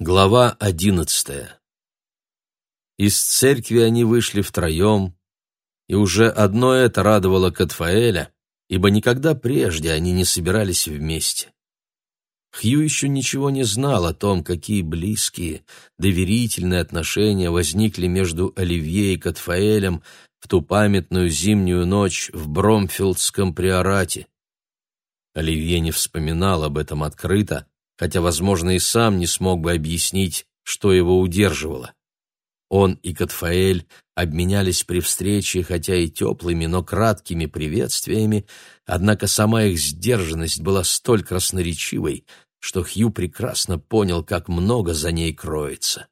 Глава одиннадцатая Из церкви они вышли втроем, и уже одно это радовало Катфаэля, ибо никогда прежде они не собирались вместе. Хью еще ничего не знал о том, какие близкие, доверительные отношения возникли между Оливье и Катфаэлем в ту памятную зимнюю ночь в Бромфилдском приорате. Оливье не вспоминал об этом открыто, хотя, возможно, и сам не смог бы объяснить, что его удерживало. Он и Катфаэль обменялись при встрече, хотя и теплыми, но краткими приветствиями, однако сама их сдержанность была столь красноречивой, что Хью прекрасно понял, как много за ней кроется.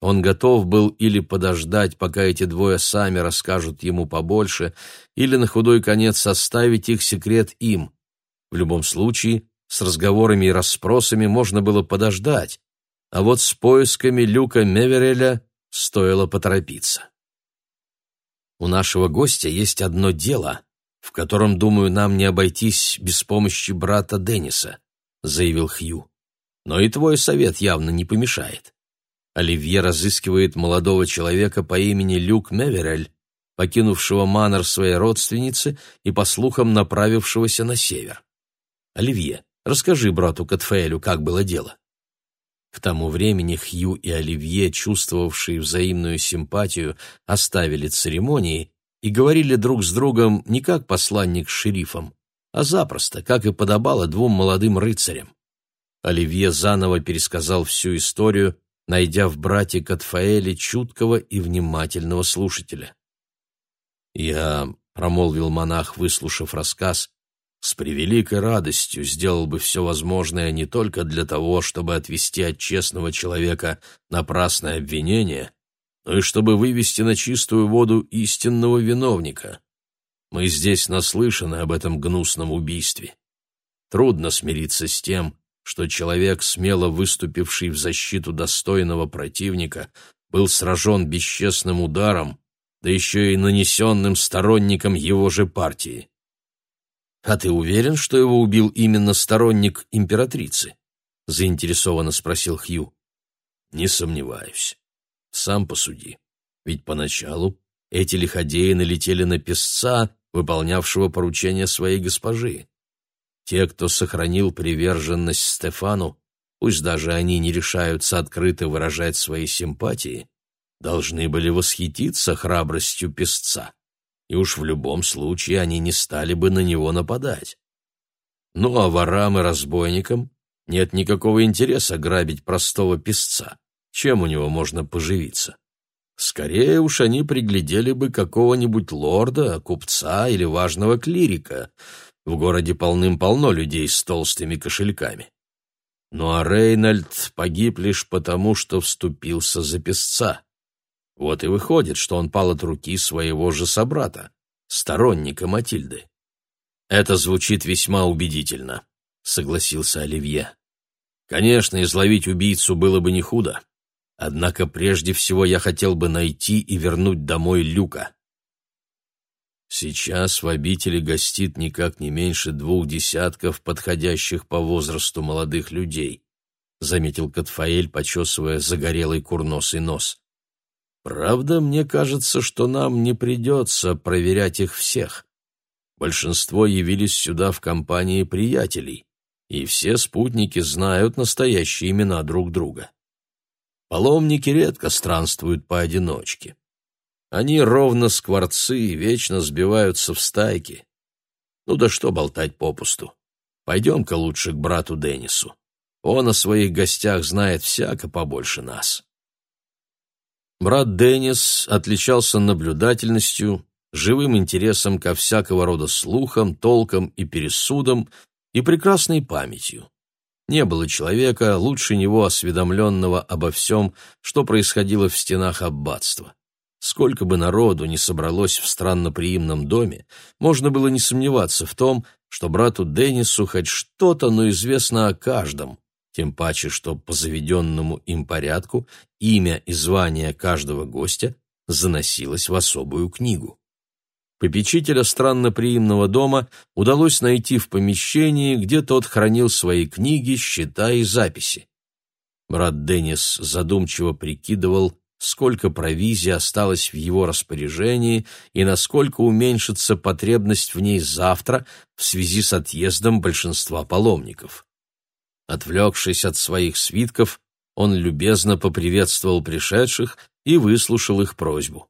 Он готов был или подождать, пока эти двое сами расскажут ему побольше, или на худой конец составить их секрет им. В любом случае, с разговорами и расспросами можно было подождать, а вот с поисками Люка Мевереля стоило поторопиться. У нашего гостя есть одно дело, в котором, думаю, нам не обойтись без помощи брата Денниса, заявил Хью. Но и твой совет явно не помешает. Оливье разыскивает молодого человека по имени Люк Меверель, покинувшего манор своей родственницы и, по слухам, направившегося на север. Оливье, Расскажи брату Катфаэлю, как было дело». К тому времени Хью и Оливье, чувствовавшие взаимную симпатию, оставили церемонии и говорили друг с другом не как посланник с шерифом, а запросто, как и подобало двум молодым рыцарям. Оливье заново пересказал всю историю, найдя в брате Катфаэле чуткого и внимательного слушателя. «Я», — промолвил монах, выслушав рассказ, с превеликой радостью сделал бы все возможное не только для того, чтобы отвести от честного человека напрасное обвинение, но и чтобы вывести на чистую воду истинного виновника. Мы здесь наслышаны об этом гнусном убийстве. Трудно смириться с тем, что человек, смело выступивший в защиту достойного противника, был сражен бесчестным ударом, да еще и нанесенным сторонником его же партии. «А ты уверен, что его убил именно сторонник императрицы?» — заинтересованно спросил Хью. «Не сомневаюсь. Сам посуди. Ведь поначалу эти лиходеи налетели на песца, выполнявшего поручение своей госпожи. Те, кто сохранил приверженность Стефану, пусть даже они не решаются открыто выражать свои симпатии, должны были восхититься храбростью песца и уж в любом случае они не стали бы на него нападать. Ну а ворам и разбойникам нет никакого интереса грабить простого песца. Чем у него можно поживиться? Скорее уж они приглядели бы какого-нибудь лорда, купца или важного клирика. В городе полным-полно людей с толстыми кошельками. Ну а Рейнольд погиб лишь потому, что вступился за песца. Вот и выходит, что он пал от руки своего же собрата, сторонника Матильды. Это звучит весьма убедительно, согласился Оливье. Конечно, изловить убийцу было бы не худо. Однако прежде всего я хотел бы найти и вернуть домой Люка. Сейчас в обители гостит никак не меньше двух десятков подходящих по возрасту молодых людей, заметил Катфаэль, почесывая загорелый курносый нос. Правда, мне кажется, что нам не придется проверять их всех. Большинство явились сюда в компании приятелей, и все спутники знают настоящие имена друг друга. Паломники редко странствуют поодиночке. Они ровно скворцы и вечно сбиваются в стайки. Ну да что болтать попусту. Пойдем-ка лучше к брату Деннису. Он о своих гостях знает всяко побольше нас. Брат Деннис отличался наблюдательностью, живым интересом ко всякого рода слухам, толкам и пересудам и прекрасной памятью. Не было человека, лучше него осведомленного обо всем, что происходило в стенах аббатства. Сколько бы народу ни собралось в странноприимном доме, можно было не сомневаться в том, что брату Деннису хоть что-то, но известно о каждом, тем паче, что по заведенному им порядку имя и звание каждого гостя заносилось в особую книгу. Попечителя странноприимного дома удалось найти в помещении, где тот хранил свои книги, счета и записи. Брат Деннис задумчиво прикидывал, сколько провизии осталось в его распоряжении и насколько уменьшится потребность в ней завтра в связи с отъездом большинства паломников. Отвлекшись от своих свитков, он любезно поприветствовал пришедших и выслушал их просьбу.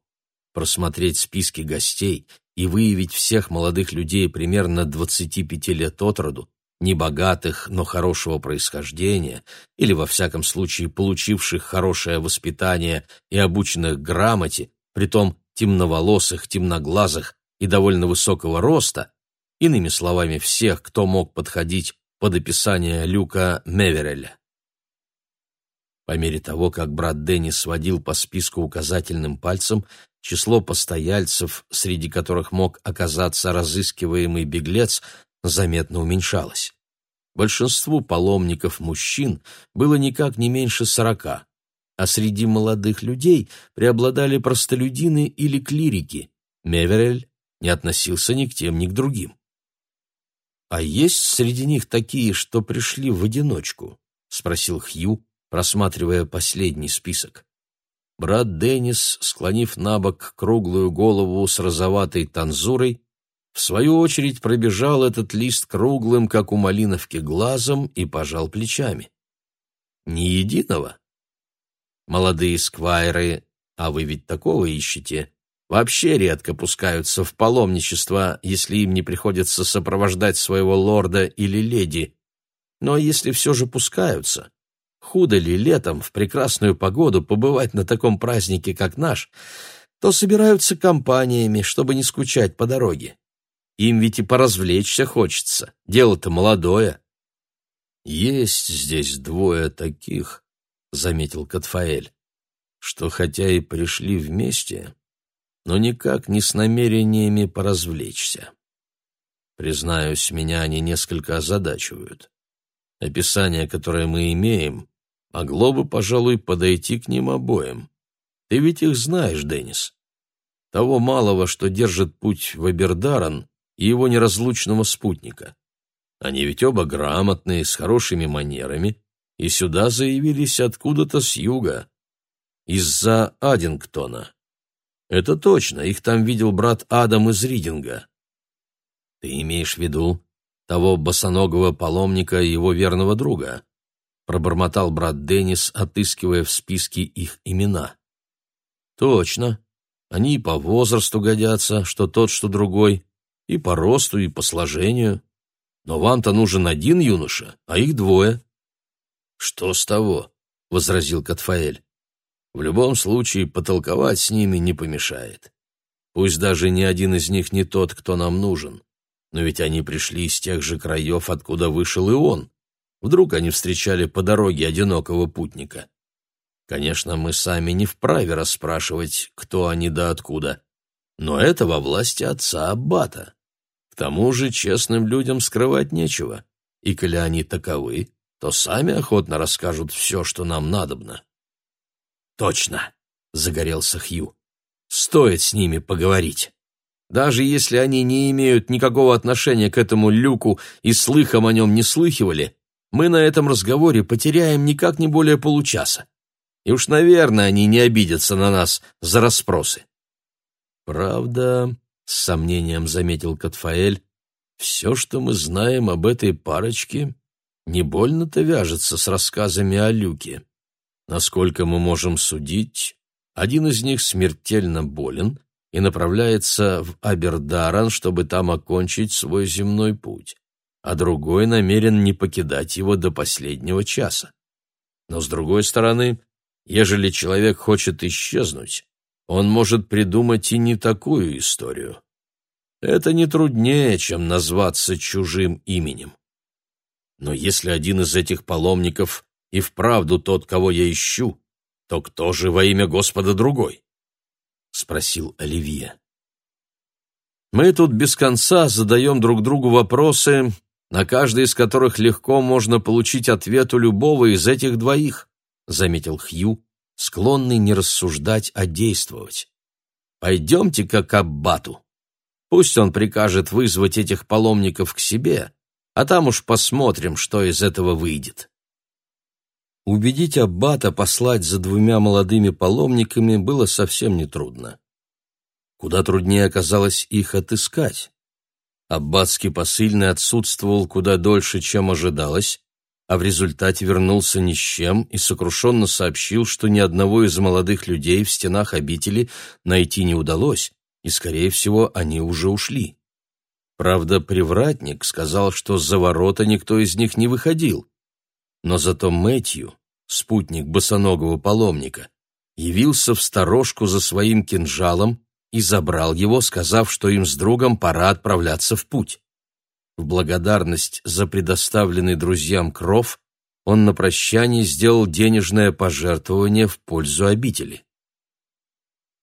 Просмотреть списки гостей и выявить всех молодых людей примерно 25 лет от роду, небогатых, но хорошего происхождения, или, во всяком случае, получивших хорошее воспитание и обученных грамоте, притом темноволосых, темноглазых и довольно высокого роста, иными словами, всех, кто мог подходить под описание Люка Мевереля. По мере того, как брат Дэнни сводил по списку указательным пальцем, число постояльцев, среди которых мог оказаться разыскиваемый беглец, заметно уменьшалось. Большинству паломников-мужчин было никак не меньше сорока, а среди молодых людей преобладали простолюдины или клирики. Меверель не относился ни к тем, ни к другим. «А есть среди них такие, что пришли в одиночку?» — спросил Хью, просматривая последний список. Брат Деннис, склонив на бок круглую голову с розоватой танзурой, в свою очередь пробежал этот лист круглым, как у малиновки, глазом и пожал плечами. Ни единого. Молодые сквайры, а вы ведь такого ищете, вообще редко пускаются в паломничество, если им не приходится сопровождать своего лорда или леди. Но если все же пускаются, худо ли летом в прекрасную погоду побывать на таком празднике, как наш, то собираются компаниями, чтобы не скучать по дороге. Им ведь и поразвлечься хочется, дело-то молодое. «Есть здесь двое таких», — заметил Катфаэль, «что хотя и пришли вместе, но никак не с намерениями поразвлечься. Признаюсь, меня они несколько озадачивают. Описание, которое мы имеем, могло бы, пожалуй, подойти к ним обоим. Ты ведь их знаешь, Деннис. Того малого, что держит путь в Абердаран, и его неразлучного спутника. Они ведь оба грамотные, с хорошими манерами, и сюда заявились откуда-то с юга, из-за Аддингтона. Это точно, их там видел брат Адам из Ридинга. Ты имеешь в виду того босоногого паломника и его верного друга? Пробормотал брат Деннис, отыскивая в списке их имена. Точно. Они и по возрасту годятся, что тот, что другой, и по росту, и по сложению. Но вам-то нужен один юноша, а их двое. Что с того? возразил Катфаэль. В любом случае потолковать с ними не помешает. Пусть даже ни один из них не тот, кто нам нужен. Но ведь они пришли из тех же краев, откуда вышел и он. Вдруг они встречали по дороге одинокого путника. Конечно, мы сами не вправе расспрашивать, кто они да откуда, но это во власти отца Аббата. К тому же честным людям скрывать нечего, и коли они таковы, то сами охотно расскажут все, что нам надобно. «Точно!» — загорелся Хью. «Стоит с ними поговорить. Даже если они не имеют никакого отношения к этому люку и слыхом о нем не слыхивали, мы на этом разговоре потеряем никак не более получаса. И уж, наверное, они не обидятся на нас за расспросы. «Правда», — с сомнением заметил Катфаэль, «все, что мы знаем об этой парочке, не больно-то вяжется с рассказами о Люке. Насколько мы можем судить, один из них смертельно болен и направляется в Абердаран, чтобы там окончить свой земной путь, а другой намерен не покидать его до последнего часа. Но, с другой стороны, ежели человек хочет исчезнуть, он может придумать и не такую историю. Это не труднее, чем назваться чужим именем. Но если один из этих паломников и вправду тот, кого я ищу, то кто же во имя Господа другой? — спросил Оливье. Мы тут без конца задаем друг другу вопросы, на каждый из которых легко можно получить ответ у любого из этих двоих, — заметил Хью, склонный не рассуждать, а действовать. Пойдемте-ка к Аббату. Пусть он прикажет вызвать этих паломников к себе, а там уж посмотрим, что из этого выйдет. Убедить аббата послать за двумя молодыми паломниками было совсем нетрудно. Куда труднее оказалось их отыскать. Аббатский посыльный отсутствовал куда дольше, чем ожидалось, а в результате вернулся ни с чем и сокрушенно сообщил, что ни одного из молодых людей в стенах обители найти не удалось, и, скорее всего, они уже ушли. Правда, привратник сказал, что за ворота никто из них не выходил, но зато Мэтью, спутник босоногого паломника, явился в сторожку за своим кинжалом и забрал его, сказав, что им с другом пора отправляться в путь. В благодарность за предоставленный друзьям кров он на прощание сделал денежное пожертвование в пользу обители.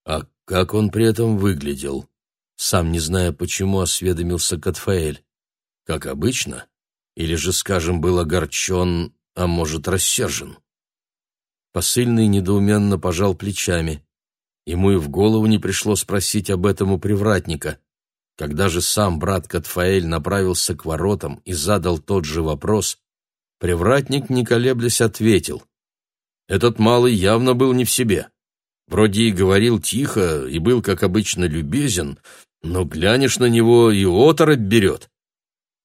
А как он при этом выглядел? Сам не зная почему, осведомился Катфаэль. Как обычно? Или же, скажем, был огорчен, а может, рассержен? Посыльный недоуменно пожал плечами. Ему и в голову не пришло спросить об этом у привратника. Когда же сам брат Катфаэль направился к воротам и задал тот же вопрос, привратник, не колеблясь, ответил. Этот малый явно был не в себе. Вроде и говорил тихо, и был, как обычно, любезен, но глянешь на него и оторопь берет.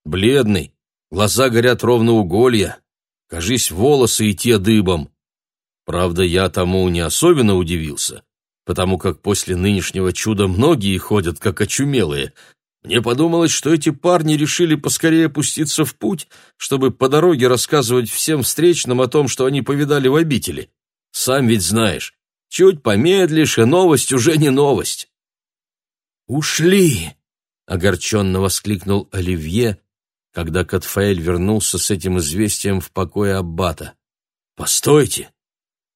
Бледный, глаза горят ровно уголья, кажись, волосы и те дыбом. Правда, я тому не особенно удивился, потому как после нынешнего чуда многие ходят как очумелые. Мне подумалось, что эти парни решили поскорее пуститься в путь, чтобы по дороге рассказывать всем встречным о том, что они повидали в обители. Сам ведь знаешь, чуть помедлишь, и новость уже не новость. «Ушли!» — огорченно воскликнул Оливье, когда Катфаэль вернулся с этим известием в покое Аббата. «Постойте!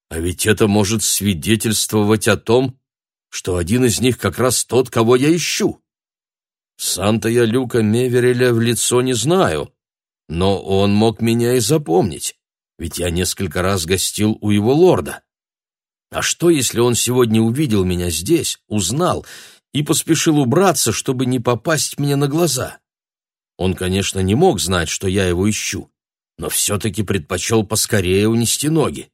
А ведь это может свидетельствовать о том, что один из них как раз тот, кого я ищу. Сам-то я Люка Мевереля в лицо не знаю, но он мог меня и запомнить, ведь я несколько раз гостил у его лорда. А что, если он сегодня увидел меня здесь, узнал и поспешил убраться, чтобы не попасть мне на глаза? Он, конечно, не мог знать, что я его ищу, но все-таки предпочел поскорее унести ноги.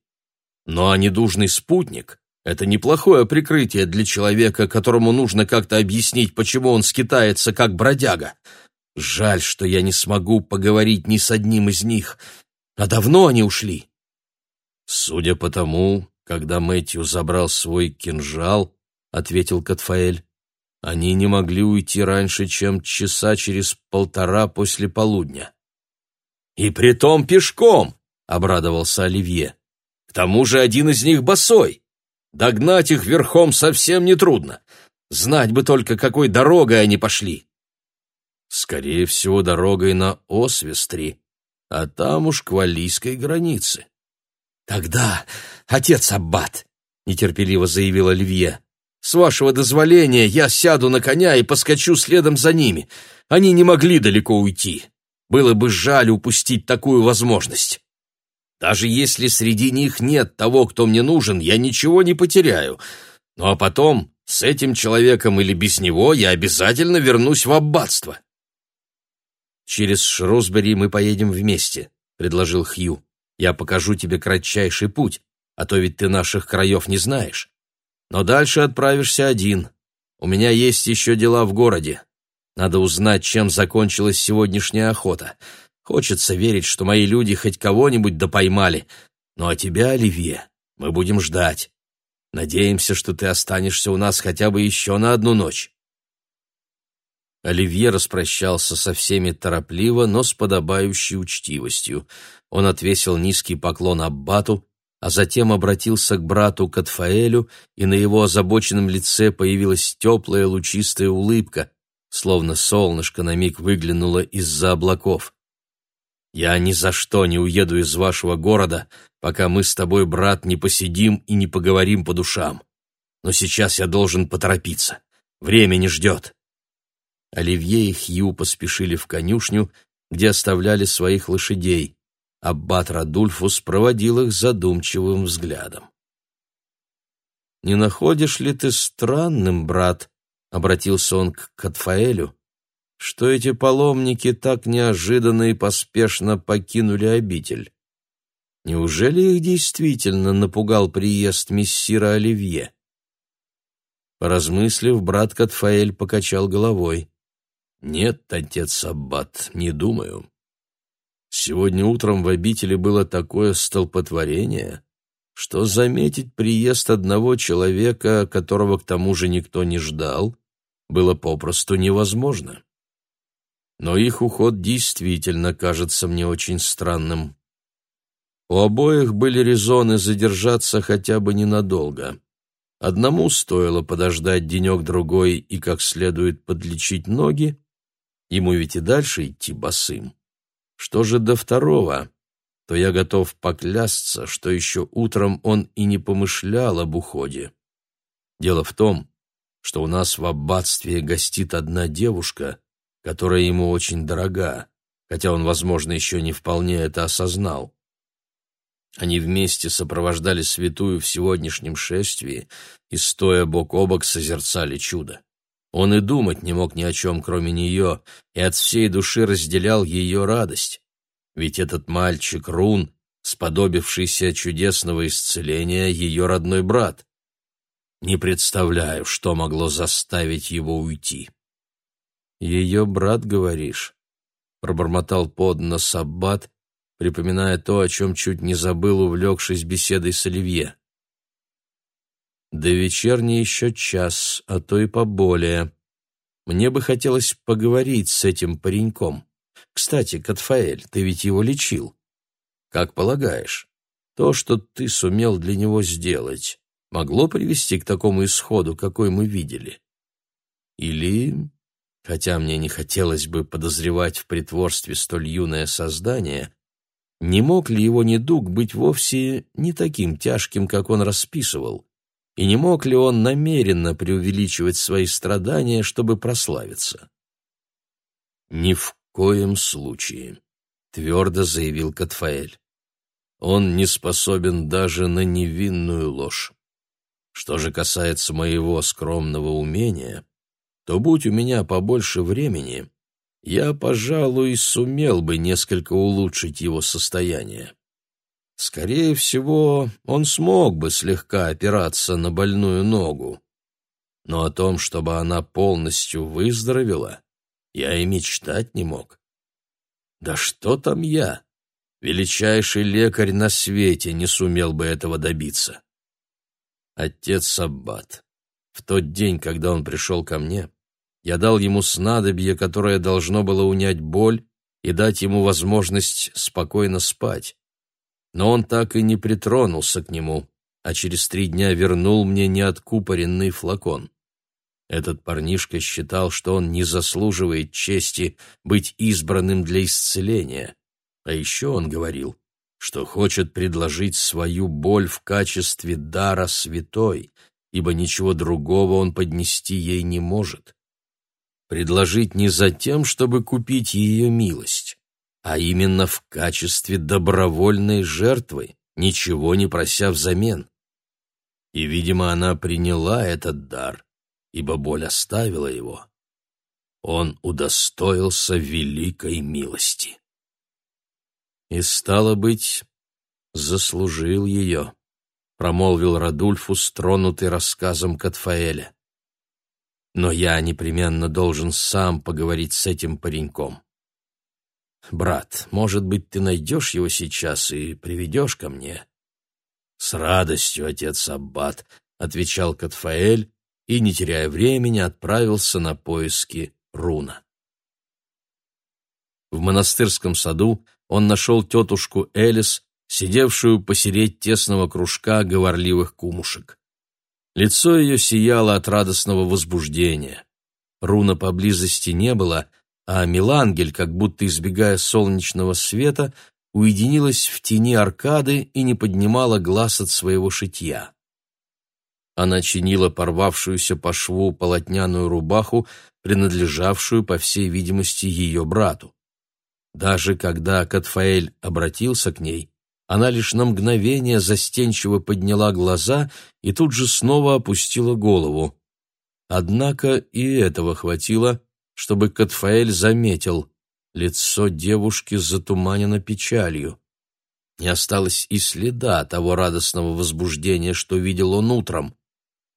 Ну а недужный спутник — это неплохое прикрытие для человека, которому нужно как-то объяснить, почему он скитается как бродяга. Жаль, что я не смогу поговорить ни с одним из них. А давно они ушли? Судя по тому, когда Мэтью забрал свой кинжал, — ответил Катфаэль, — они не могли уйти раньше, чем часа через полтора после полудня. — И притом пешком, — обрадовался Оливье тому же один из них босой. Догнать их верхом совсем нетрудно. Знать бы только, какой дорогой они пошли. Скорее всего, дорогой на Освестри, а там уж к валийской границе. Тогда, отец Аббат, нетерпеливо заявил Оливье, с вашего дозволения я сяду на коня и поскочу следом за ними. Они не могли далеко уйти. Было бы жаль упустить такую возможность. Даже если среди них нет того, кто мне нужен, я ничего не потеряю. Ну а потом, с этим человеком или без него, я обязательно вернусь в аббатство. «Через Шрусбери мы поедем вместе», — предложил Хью. «Я покажу тебе кратчайший путь, а то ведь ты наших краев не знаешь. Но дальше отправишься один. У меня есть еще дела в городе. Надо узнать, чем закончилась сегодняшняя охота. Хочется верить, что мои люди хоть кого-нибудь допоймали. Ну а тебя, Оливье, мы будем ждать. Надеемся, что ты останешься у нас хотя бы еще на одну ночь». Оливье распрощался со всеми торопливо, но с подобающей учтивостью. Он отвесил низкий поклон Аббату, а затем обратился к брату Катфаэлю, и на его озабоченном лице появилась теплая лучистая улыбка, словно солнышко на миг выглянуло из-за облаков. Я ни за что не уеду из вашего города, пока мы с тобой, брат, не посидим и не поговорим по душам. Но сейчас я должен поторопиться. Время не ждет». Оливье и Хью поспешили в конюшню, где оставляли своих лошадей. Аббат Радульфус проводил их задумчивым взглядом. «Не находишь ли ты странным, брат?» — обратился он к Катфаэлю, что эти паломники так неожиданно и поспешно покинули обитель. Неужели их действительно напугал приезд мессира Оливье? Поразмыслив, брат Катфаэль покачал головой. «Нет, отец Аббат, не думаю. Сегодня утром в обители было такое столпотворение, что заметить приезд одного человека, которого к тому же никто не ждал, было попросту невозможно. Но их уход действительно кажется мне очень странным. У обоих были резоны задержаться хотя бы ненадолго. Одному стоило подождать денек-другой и как следует подлечить ноги, ему ведь и дальше идти босым. Что же до второго, то я готов поклясться, что еще утром он и не помышлял об уходе. Дело в том, что у нас в аббатстве гостит одна девушка, которая ему очень дорога, хотя он, возможно, еще не вполне это осознал. Они вместе сопровождали святую в сегодняшнем шествии и, стоя бок о бок, созерцали чудо. Он и думать не мог ни о чем, кроме нее, и от всей души разделял ее радость. Ведь этот мальчик Рун, сподобившийся чудесного исцеления, ее родной брат. Не представляю, что могло заставить его уйти. «Ее брат, говоришь?» — пробормотал под нос Аббат, припоминая то, о чем чуть не забыл, увлекшись беседой с Оливье. До вечерни еще час, а то и поболее. Мне бы хотелось поговорить с этим пареньком. Кстати, Катфаэль, ты ведь его лечил. Как полагаешь, то, что ты сумел для него сделать, могло привести к такому исходу, какой мы видели? Или, хотя мне не хотелось бы подозревать в притворстве столь юное создание, не мог ли его недуг быть вовсе не таким тяжким, как он расписывал, и не мог ли он намеренно преувеличивать свои страдания, чтобы прославиться? «Ни в коем случае», — твердо заявил Катфаэль. «Он не способен даже на невинную ложь. Что же касается моего скромного умения, то будь у меня побольше времени, я, пожалуй, сумел бы несколько улучшить его состояние. Скорее всего, он смог бы слегка опираться на больную ногу. Но о том, чтобы она полностью выздоровела, я и мечтать не мог. Да что там я? Величайший лекарь на свете не сумел бы этого добиться. Отец Саббат. В тот день, когда он пришел ко мне, я дал ему снадобье, которое должно было унять боль и дать ему возможность спокойно спать. Но он так и не притронулся к нему, а через три дня вернул мне неоткупоренный флакон. Этот парнишка считал, что он не заслуживает чести быть избранным для исцеления. А еще он говорил, что хочет предложить свою боль в качестве дара святой, ибо ничего другого он поднести ей не может предложить не за тем, чтобы купить ее милость, а именно в качестве добровольной жертвы, ничего не прося взамен. И, видимо, она приняла этот дар, ибо боль оставила его. Он удостоился великой милости. И, стало быть, заслужил ее, промолвил Радульфус, тронутый рассказом Катфаэля но я непременно должен сам поговорить с этим пареньком. Брат, может быть, ты найдешь его сейчас и приведешь ко мне? С радостью, отец Аббат, отвечал Катфаэль и, не теряя времени, отправился на поиски руна. В монастырском саду он нашел тетушку Элис, сидевшую посередь тесного кружка говорливых кумушек. Лицо ее сияло от радостного возбуждения. Руна поблизости не было, а Милангель, как будто избегая солнечного света, уединилась в тени аркады и не поднимала глаз от своего шитья. Она чинила порвавшуюся по шву полотняную рубаху, принадлежавшую, по всей видимости, ее брату. Даже когда Катфаэль обратился к ней, она лишь на мгновение застенчиво подняла глаза и тут же снова опустила голову. Однако и этого хватило, чтобы Катфаэль заметил, лицо девушки затуманено печалью. Не осталось и следа того радостного возбуждения, что видел он утром.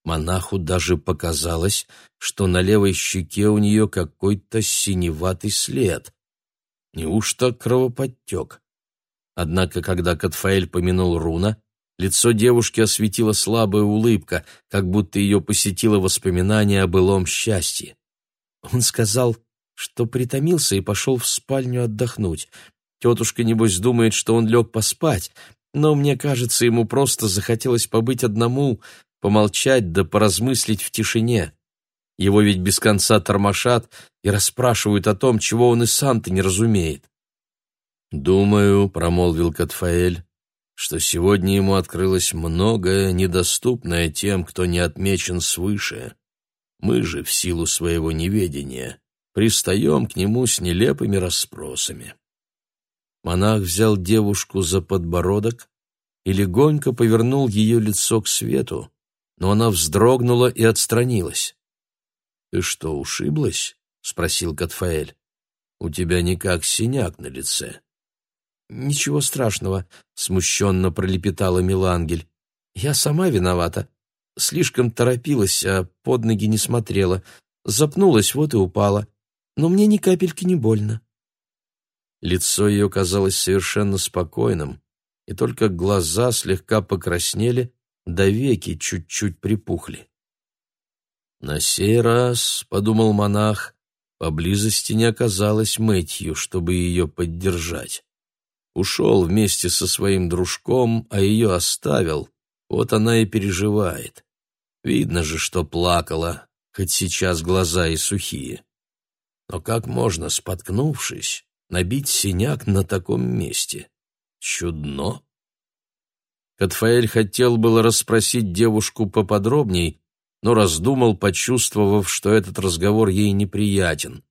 Монаху даже показалось, что на левой щеке у нее какой-то синеватый след. Неужто кровоподтек? Однако, когда Катфаэль помянул руна, лицо девушки осветила слабая улыбка, как будто ее посетило воспоминание о былом счастье. Он сказал, что притомился и пошел в спальню отдохнуть. Тетушка, небось, думает, что он лег поспать, но мне кажется, ему просто захотелось побыть одному, помолчать да поразмыслить в тишине. Его ведь без конца тормошат и расспрашивают о том, чего он и сам-то не разумеет. «Думаю», — промолвил Катфаэль, — «что сегодня ему открылось многое, недоступное тем, кто не отмечен свыше. Мы же, в силу своего неведения, пристаем к нему с нелепыми расспросами». Монах взял девушку за подбородок и легонько повернул ее лицо к свету, но она вздрогнула и отстранилась. «Ты что, ушиблась?» — спросил Катфаэль. «У тебя никак синяк на лице». «Ничего страшного», — смущенно пролепетала Милангель. «Я сама виновата. Слишком торопилась, а под ноги не смотрела. Запнулась, вот и упала. Но мне ни капельки не больно». Лицо ее казалось совершенно спокойным, и только глаза слегка покраснели, да веки чуть-чуть припухли. На сей раз, — подумал монах, — поблизости не оказалось Мэтью, чтобы ее поддержать. Ушел вместе со своим дружком, а ее оставил, вот она и переживает. Видно же, что плакала, хоть сейчас глаза и сухие. Но как можно, споткнувшись, набить синяк на таком месте? Чудно. Катфаэль хотел было расспросить девушку поподробней, но раздумал, почувствовав, что этот разговор ей неприятен.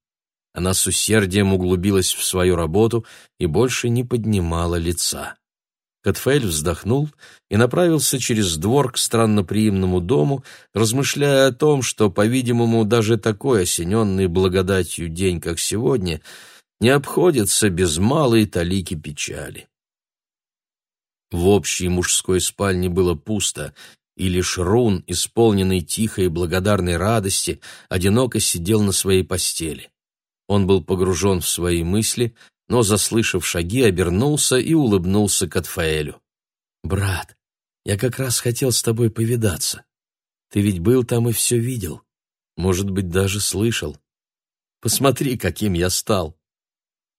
Она с усердием углубилась в свою работу и больше не поднимала лица. Катфаэль вздохнул и направился через двор к странноприимному дому, размышляя о том, что, по-видимому, даже такой осененный благодатью день, как сегодня, не обходится без малой талики печали. В общей мужской спальне было пусто, и лишь Рун, исполненный тихой благодарной радости, одиноко сидел на своей постели. Он был погружен в свои мысли, но, заслышав шаги, обернулся и улыбнулся Катфаэлю. «Брат, я как раз хотел с тобой повидаться. Ты ведь был там и все видел. Может быть, даже слышал. Посмотри, каким я стал.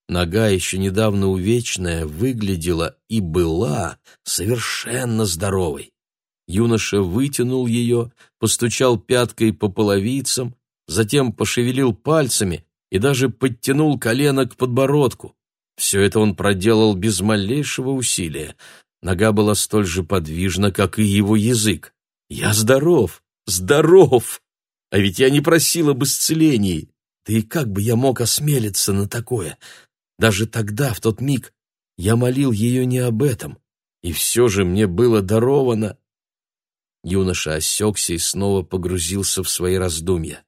Нога, еще недавно увечная, выглядела и была совершенно здоровой. Юноша вытянул ее, постучал пяткой по половицам, затем пошевелил пальцами и даже подтянул колено к подбородку. Все это он проделал без малейшего усилия. Нога была столь же подвижна, как и его язык. «Я здоров! Здоров! А ведь я не просил об исцелении! Да и как бы я мог осмелиться на такое? Даже тогда, в тот миг, я молил ее не об этом, и все же мне было даровано. Юноша осекся и снова погрузился в свои раздумья.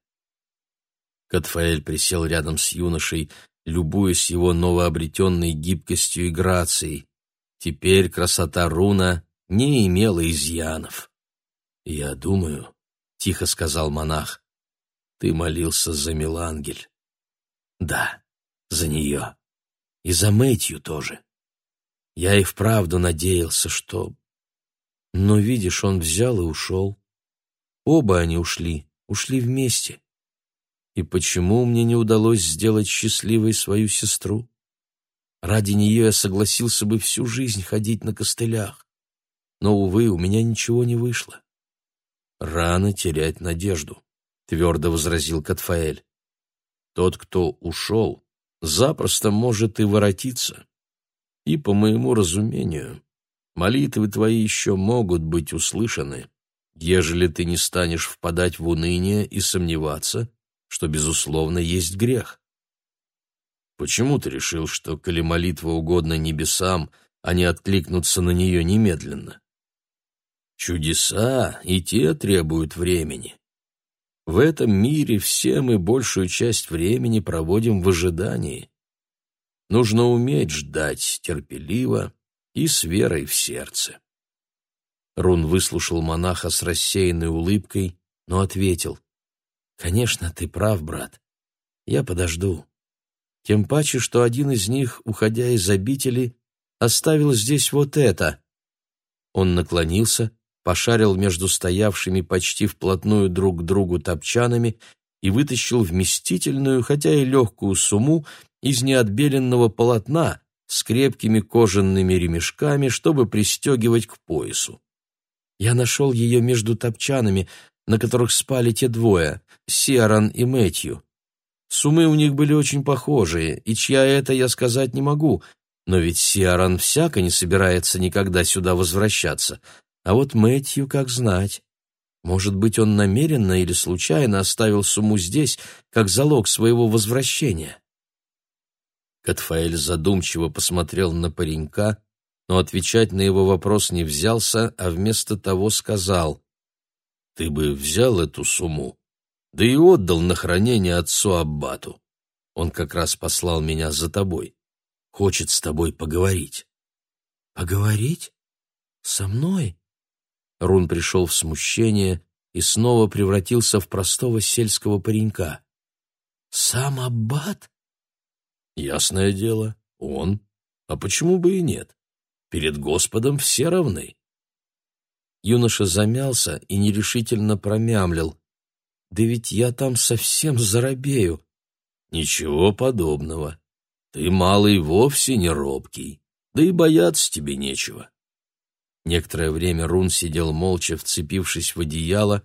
Катфаэль присел рядом с юношей, любуясь его новообретенной гибкостью и грацией. Теперь красота руна не имела изъянов. «Я думаю», — тихо сказал монах, — «ты молился за Милангель». «Да, за нее». И за Мэтью тоже. Я и вправду надеялся, что... Но, видишь, он взял и ушел. Оба они ушли, ушли вместе. И почему мне не удалось сделать счастливой свою сестру? Ради нее я согласился бы всю жизнь ходить на костылях. Но, увы, у меня ничего не вышло. Рано терять надежду, — твердо возразил Катфаэль. Тот, кто ушел, запросто может и воротиться. И, по моему разумению, молитвы твои еще могут быть услышаны, ежели ты не станешь впадать в уныние и сомневаться, что, безусловно, есть грех. Почему ты решил, что, коли молитва угодна небесам, они откликнутся на нее немедленно? Чудеса и те требуют времени. В этом мире все мы большую часть времени проводим в ожидании. Нужно уметь ждать терпеливо и с верой в сердце. Рун выслушал монаха с рассеянной улыбкой, но ответил, «Конечно, ты прав, брат. Я подожду. Тем паче, что один из них, уходя из обители, оставил здесь вот это». Он наклонился, пошарил между стоявшими почти вплотную друг к другу топчанами и вытащил вместительную, хотя и легкую сумму из неотбеленного полотна с крепкими кожаными ремешками, чтобы пристегивать к поясу. Я нашел ее между топчанами, на которых спали те двое, Сиаран и Мэтью. Сумы у них были очень похожие, и чья это я сказать не могу, но ведь Сиаран всяко не собирается никогда сюда возвращаться, а вот Мэтью как знать. Может быть, он намеренно или случайно оставил сумму здесь, как залог своего возвращения. Катфаэль задумчиво посмотрел на паренька, но отвечать на его вопрос не взялся, а вместо того сказал, «Ты бы взял эту сумму, да и отдал на хранение отцу Аббату. Он как раз послал меня за тобой. Хочет с тобой поговорить». «Поговорить? Со мной?» Рун пришел в смущение и снова превратился в простого сельского паренька. «Сам Аббат?» «Ясное дело, он. А почему бы и нет? Перед Господом все равны». Юноша замялся и нерешительно промямлил. «Да ведь я там совсем заробею». «Ничего подобного. Ты, малый, вовсе не робкий, да и бояться тебе нечего. Некоторое время Рун сидел молча, вцепившись в одеяло,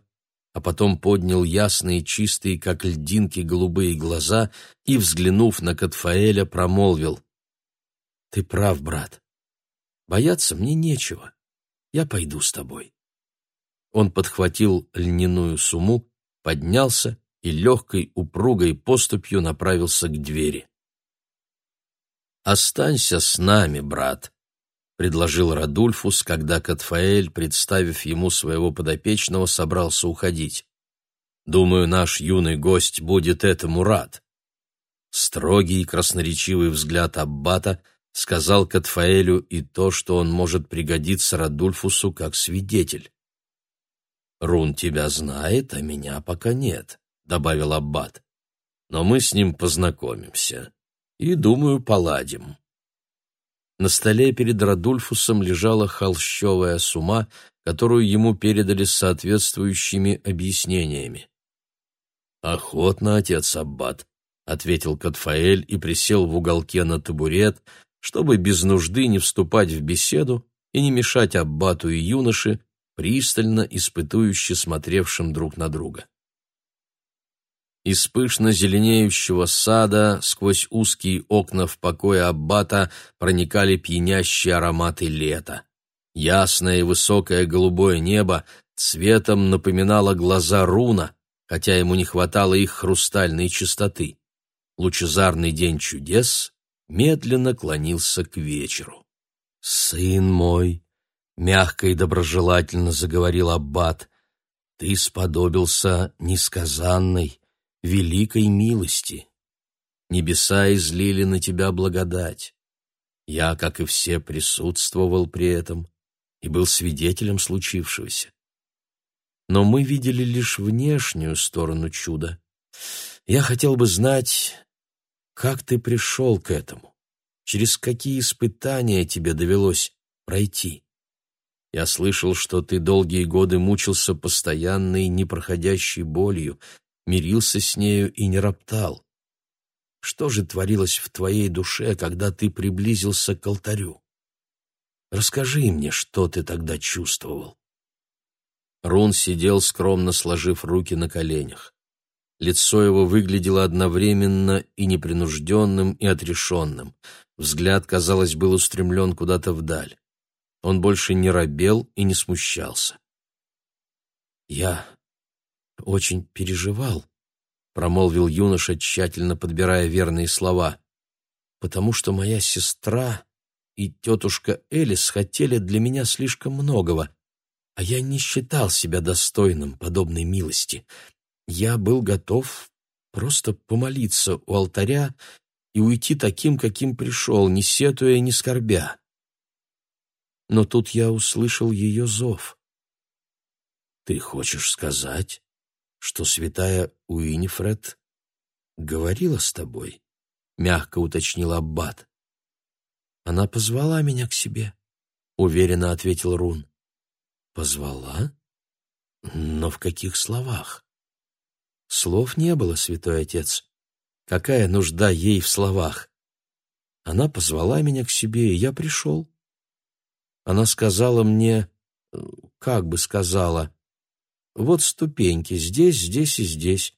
а потом поднял ясные, чистые, как льдинки, голубые глаза и, взглянув на Катфаэля, промолвил. «Ты прав, брат. Бояться мне нечего. Я пойду с тобой». Он подхватил льняную сумму, поднялся и легкой, упругой поступью направился к двери. «Останься с нами, брат», — предложил Радульфус, когда Катфаэль, представив ему своего подопечного, собрался уходить. «Думаю, наш юный гость будет этому рад». Строгий и красноречивый взгляд Аббата сказал Катфаэлю и то, что он может пригодиться Радульфусу как свидетель. «Рун тебя знает, а меня пока нет», — добавил Аббат. «Но мы с ним познакомимся и, думаю, поладим». На столе перед Радульфусом лежала холщовая сума, которую ему передали с соответствующими объяснениями. «Охотно, отец Аббат», — ответил Катфаэль и присел в уголке на табурет, чтобы без нужды не вступать в беседу и не мешать Аббату и юноше, пристально испытующе смотревшим друг на друга. Из пышно зеленеющего сада сквозь узкие окна в покое аббата проникали пьянящие ароматы лета. Ясное и высокое голубое небо цветом напоминало глаза руна, хотя ему не хватало их хрустальной чистоты. Лучезарный день чудес медленно клонился к вечеру. «Сын мой!» — мягко и доброжелательно заговорил аббат. «Ты сподобился несказанной, великой милости. Небеса излили на тебя благодать. Я, как и все, присутствовал при этом и был свидетелем случившегося. Но мы видели лишь внешнюю сторону чуда. Я хотел бы знать, как ты пришел к этому, через какие испытания тебе довелось пройти. Я слышал, что ты долгие годы мучился постоянной непроходящей болью, мирился с нею и не роптал. Что же творилось в твоей душе, когда ты приблизился к алтарю? Расскажи мне, что ты тогда чувствовал. Рун сидел, скромно сложив руки на коленях. Лицо его выглядело одновременно и непринужденным, и отрешенным. Взгляд, казалось, был устремлен куда-то вдаль. Он больше не робел и не смущался. «Я очень переживал, промолвил юноша, тщательно подбирая верные слова, потому что моя сестра и тетушка Элис хотели для меня слишком многого, а я не считал себя достойным подобной милости. Я был готов просто помолиться у алтаря и уйти таким, каким пришел, не сетуя, не скорбя. но тут я услышал ее зов. «Ты хочешь сказать, что святая Уинифред говорила с тобой?» — мягко уточнил Аббат. «Она позвала меня к себе», — уверенно ответил Рун. «Позвала? Но в каких словах?» Слов не было, святой отец. Какая нужда ей в словах? Она позвала меня к себе, и я пришел. Она сказала мне, как бы сказала, вот ступеньки, здесь, здесь и здесь.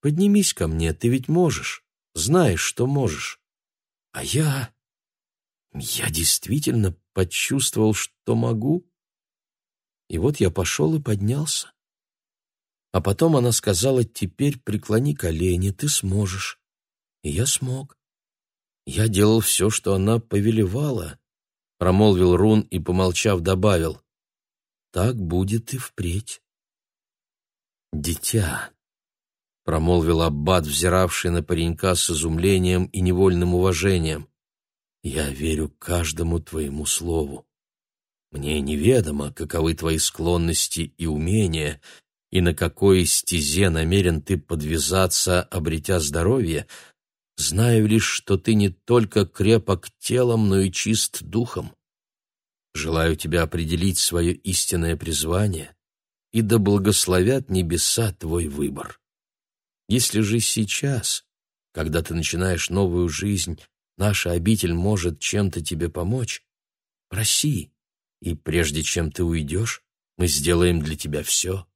Поднимись ко мне, ты ведь можешь, знаешь, что можешь. А я... Я действительно почувствовал, что могу. И вот я пошел и поднялся. А потом она сказала, теперь преклони колени, ты сможешь. И я смог. Я делал все, что она повелевала, промолвил Рун и, помолчав, добавил. Так будет и впредь. Дитя, промолвил Аббат, взиравший на паренька с изумлением и невольным уважением. Я верю каждому твоему слову. Мне неведомо, каковы твои склонности и умения, и на какой стезе намерен ты подвязаться, обретя здоровье, знаю лишь, что ты не только крепок телом, но и чист духом. Желаю тебя определить свое истинное призвание, и да благословят небеса твой выбор. Если же сейчас, когда ты начинаешь новую жизнь, наша обитель может чем-то тебе помочь, проси, и прежде чем ты уйдешь, мы сделаем для тебя все,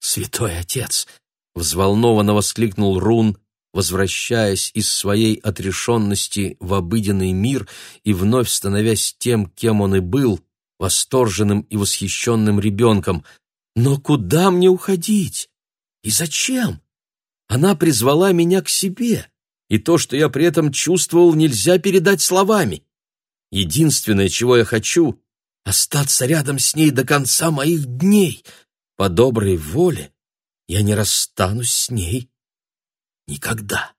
«Святой отец!» — взволнованно воскликнул Рун, возвращаясь из своей отрешенности в обыденный мир и вновь становясь тем, кем он и был, восторженным и восхищенным ребенком. «Но куда мне уходить? И зачем? Она призвала меня к себе, и то, что я при этом чувствовал, нельзя передать словами. Единственное, чего я хочу — остаться рядом с ней до конца моих дней, по доброй воле я не расстанусь с ней никогда.